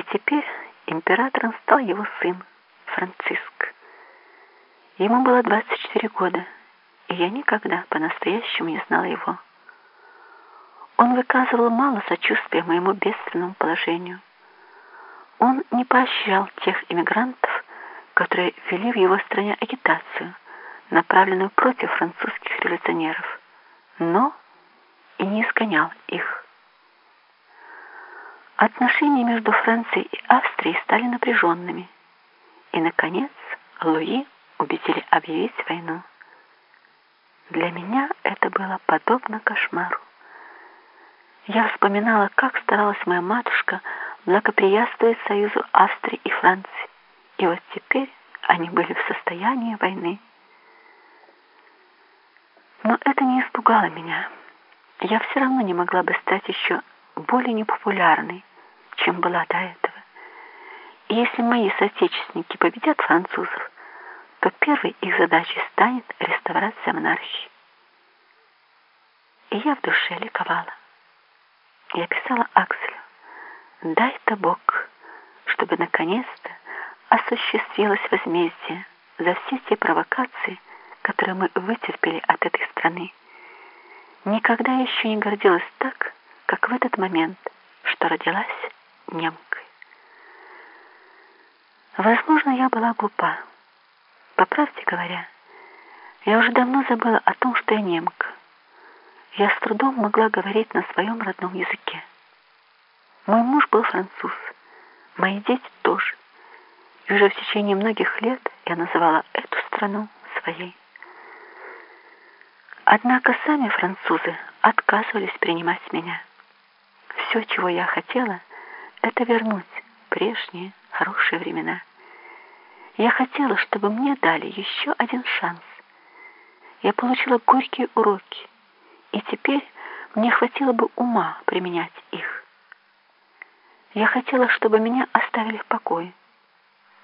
И теперь императором стал его сын Франциск. Ему было 24 года, и я никогда по-настоящему не знала его. Он выказывал мало сочувствия моему бедственному положению. Он не поощрял тех иммигрантов, которые вели в его стране агитацию, направленную против французских революционеров, но и не изгонял их. Отношения между Францией и Австрией стали напряженными, и, наконец, Луи убедили объявить войну. Для меня это было подобно кошмару. Я вспоминала, как старалась моя матушка благоприятствовать союзу Австрии и Франции. И вот теперь они были в состоянии войны. Но это не испугало меня. Я все равно не могла бы стать еще более непопулярной, чем была до этого. И если мои соотечественники победят французов, то первой их задачей станет реставрация монархии. И я в душе ликовала. Я писала Акселю, дай-то Бог, чтобы наконец-то осуществилось возмездие за все те провокации, которые мы вытерпели от этой страны. Никогда еще не гордилась так, как в этот момент, что родилась немкой. Возможно, я была глупа. По правде говоря, я уже давно забыла о том, что я немка я с трудом могла говорить на своем родном языке. Мой муж был француз, мои дети тоже. И уже в течение многих лет я называла эту страну своей. Однако сами французы отказывались принимать меня. Все, чего я хотела, это вернуть прежние хорошие времена. Я хотела, чтобы мне дали еще один шанс. Я получила горькие уроки, и теперь мне хватило бы ума применять их. Я хотела, чтобы меня оставили в покое,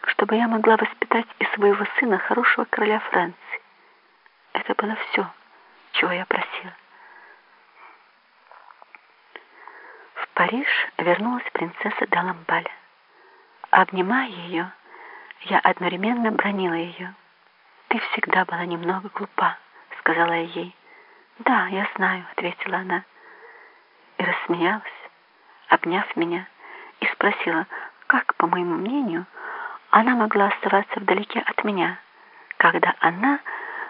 чтобы я могла воспитать из своего сына хорошего короля Франции. Это было все, чего я просила. В Париж вернулась принцесса Даламбаля. Обнимая ее, я одновременно бронила ее. «Ты всегда была немного глупа», — сказала я ей. «Да, я знаю», — ответила она. И рассмеялась, обняв меня, и спросила, как, по моему мнению, она могла оставаться вдалеке от меня, когда она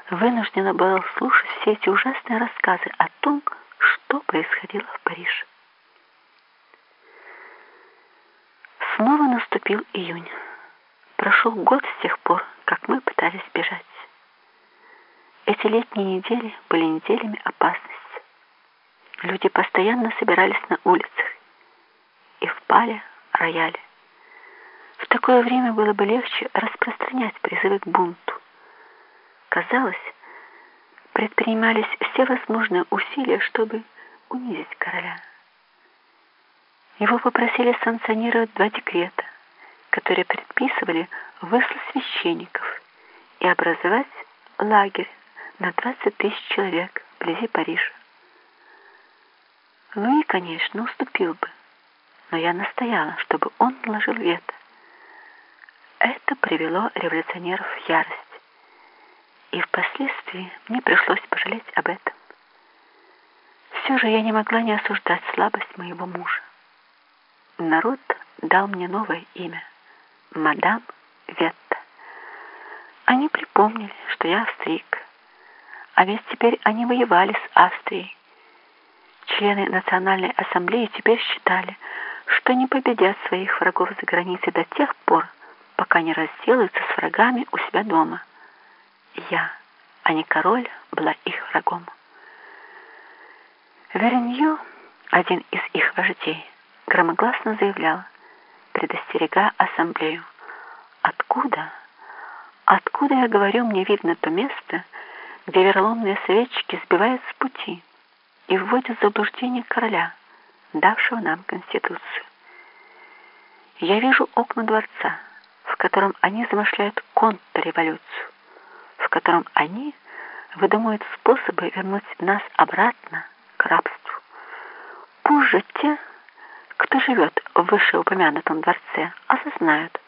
вынуждена была слушать все эти ужасные рассказы о том, что происходило в Париже. Наступил июнь. Прошел год с тех пор, как мы пытались бежать. Эти летние недели были неделями опасности. Люди постоянно собирались на улицах и в рояле. В такое время было бы легче распространять призывы к бунту. Казалось, предпринимались все возможные усилия, чтобы унизить короля. Его попросили санкционировать два декрета, которые предписывали выслать священников и образовать лагерь на 20 тысяч человек вблизи Парижа. Луи, конечно, уступил бы, но я настояла, чтобы он наложил вето. Это привело революционеров в ярость, и впоследствии мне пришлось пожалеть об этом. Все же я не могла не осуждать слабость моего мужа. Народ дал мне новое имя — мадам Ветта. Они припомнили, что я австрийка, а ведь теперь они воевали с Австрией. Члены Национальной Ассамблеи теперь считали, что не победят своих врагов за границей до тех пор, пока не разделаются с врагами у себя дома. Я, а не король, была их врагом. Веренью, один из их вождей, громогласно заявлял, предостерега ассамблею. Откуда? Откуда, я говорю, мне видно то место, где вероломные советчики сбивают с пути и вводят в заблуждение короля, давшего нам Конституцию. Я вижу окна дворца, в котором они замышляют контрреволюцию, в котором они выдумывают способы вернуть нас обратно к рабству. Пусть же те, кто живет в вышеупомянутом дворце, осознают,